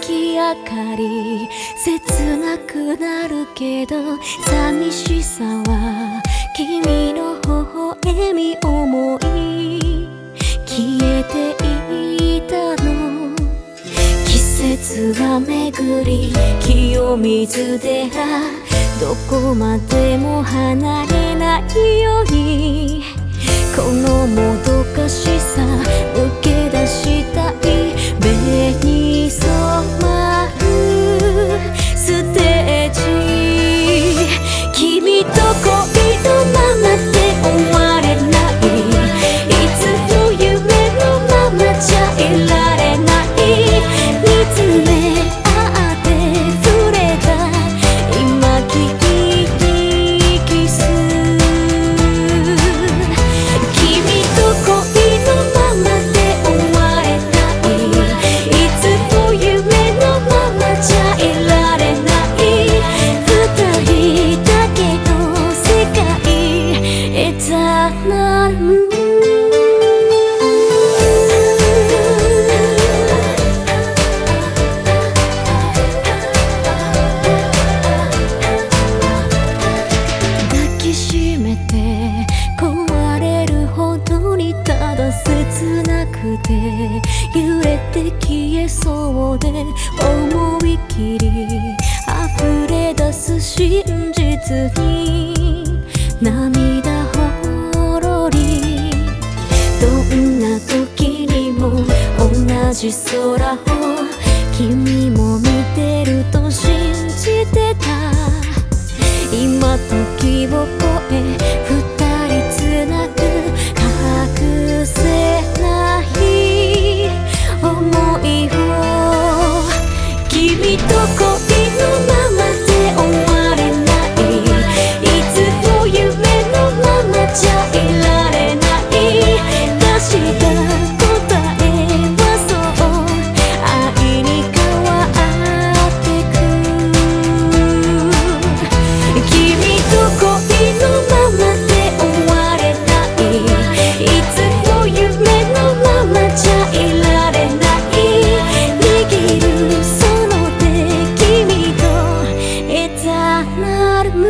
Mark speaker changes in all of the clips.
Speaker 1: 月明かり切なくなるけど寂しさは君の。微笑み思い消えていたの。季節は巡り清水はどこまでも離れないようにこの。もどかしさなくて揺れて消えそうで思い切り溢れ出す真実に涙ほろりどんな時にも同じ空を君も見てると信じてた。今時を超え君とこ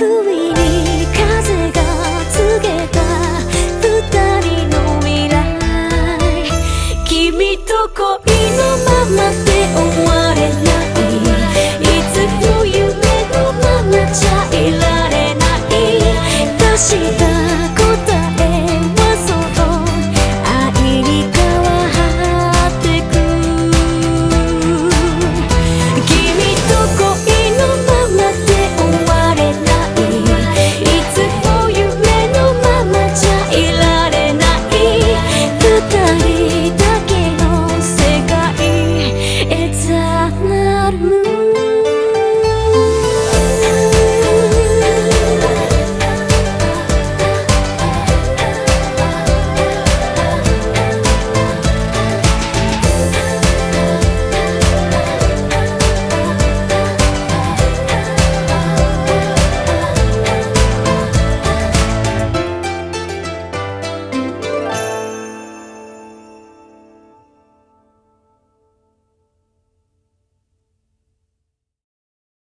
Speaker 1: the way